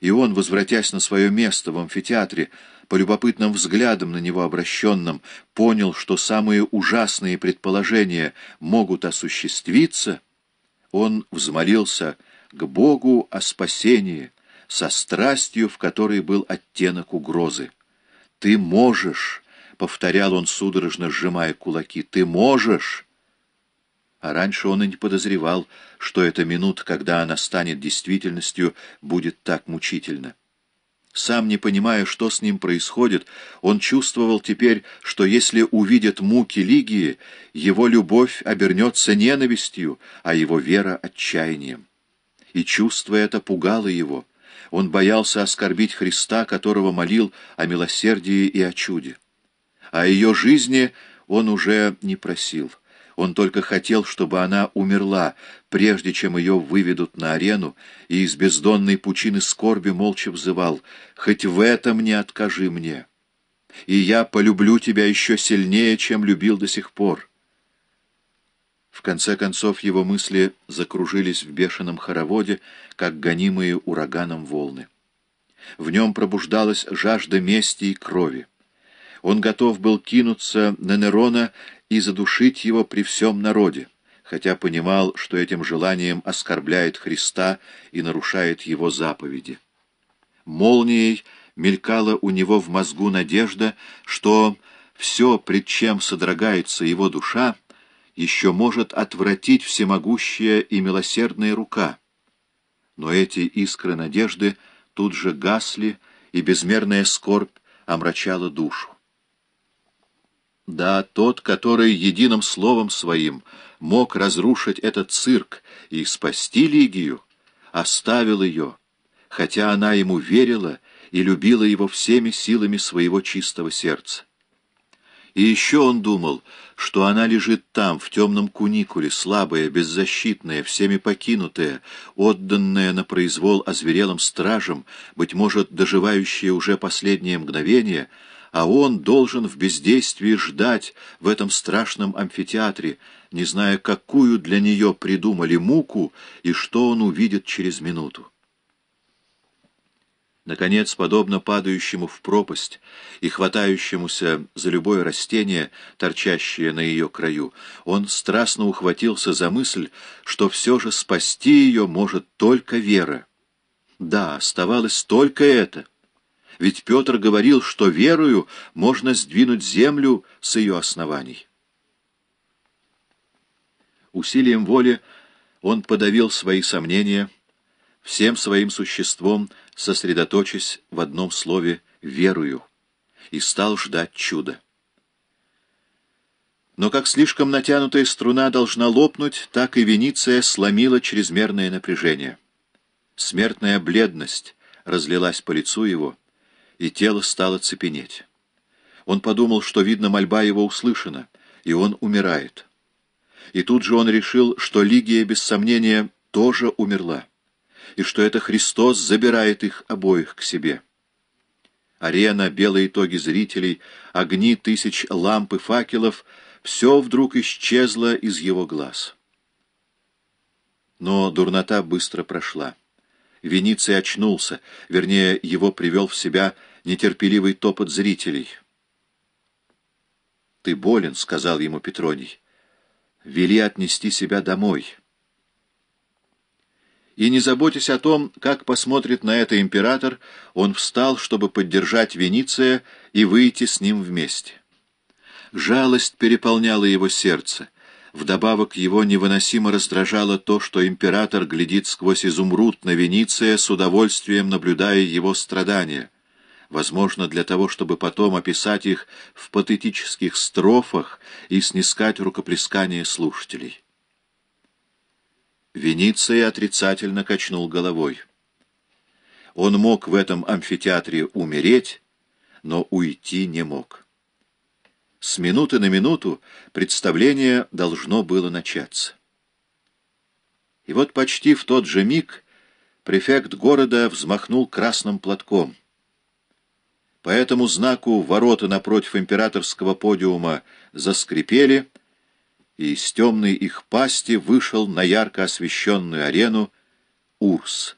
и он, возвратясь на свое место в амфитеатре, по любопытным взглядам на него обращенным, понял, что самые ужасные предположения могут осуществиться, он взмолился к Богу о спасении, со страстью, в которой был оттенок угрозы. «Ты можешь!» — повторял он, судорожно сжимая кулаки. «Ты можешь!» А раньше он и не подозревал, что эта минута, когда она станет действительностью, будет так мучительно. Сам не понимая, что с ним происходит, он чувствовал теперь, что если увидит муки Лигии, его любовь обернется ненавистью, а его вера — отчаянием. И чувство это пугало его. Он боялся оскорбить Христа, которого молил о милосердии и о чуде. О ее жизни он уже не просил — он только хотел, чтобы она умерла, прежде чем ее выведут на арену, и из бездонной пучины скорби молча взывал «Хоть в этом не откажи мне, и я полюблю тебя еще сильнее, чем любил до сих пор». В конце концов его мысли закружились в бешеном хороводе, как гонимые ураганом волны. В нем пробуждалась жажда мести и крови. Он готов был кинуться на Нерона и задушить его при всем народе, хотя понимал, что этим желанием оскорбляет Христа и нарушает его заповеди. Молнией мелькала у него в мозгу надежда, что все, пред чем содрогается его душа, еще может отвратить всемогущая и милосердная рука. Но эти искры надежды тут же гасли, и безмерная скорбь омрачала душу. Да, тот, который единым словом своим мог разрушить этот цирк и спасти Лигию, оставил ее, хотя она ему верила и любила его всеми силами своего чистого сердца. И еще он думал, что она лежит там, в темном куникуле, слабая, беззащитная, всеми покинутая, отданная на произвол озверелым стражам, быть может, доживающая уже последнее мгновение — а он должен в бездействии ждать в этом страшном амфитеатре, не зная, какую для нее придумали муку и что он увидит через минуту. Наконец, подобно падающему в пропасть и хватающемуся за любое растение, торчащее на ее краю, он страстно ухватился за мысль, что все же спасти ее может только вера. Да, оставалось только это — ведь Петр говорил, что верою можно сдвинуть землю с ее оснований. Усилием воли он подавил свои сомнения, всем своим существом сосредоточась в одном слове «верую» и стал ждать чуда. Но как слишком натянутая струна должна лопнуть, так и Вениция сломила чрезмерное напряжение. Смертная бледность разлилась по лицу его, и тело стало цепенеть. Он подумал, что, видно, мольба его услышана, и он умирает. И тут же он решил, что Лигия, без сомнения, тоже умерла, и что это Христос забирает их обоих к себе. Арена, белые итоги зрителей, огни тысяч ламп и факелов — все вдруг исчезло из его глаз. Но дурнота быстро прошла. Вениций очнулся, вернее, его привел в себя нетерпеливый топот зрителей. «Ты болен», — сказал ему Петроний. «Вели отнести себя домой». И не заботясь о том, как посмотрит на это император, он встал, чтобы поддержать Вениция и выйти с ним вместе. Жалость переполняла его сердце. Вдобавок его невыносимо раздражало то, что император глядит сквозь изумруд на Вениция, с удовольствием наблюдая его страдания. Возможно, для того, чтобы потом описать их в патетических строфах и снискать рукоплескание слушателей. Вениций отрицательно качнул головой. Он мог в этом амфитеатре умереть, но уйти не мог. С минуты на минуту представление должно было начаться. И вот почти в тот же миг префект города взмахнул красным платком. По этому знаку ворота напротив императорского подиума заскрипели, и из темной их пасти вышел на ярко освещенную арену Урс.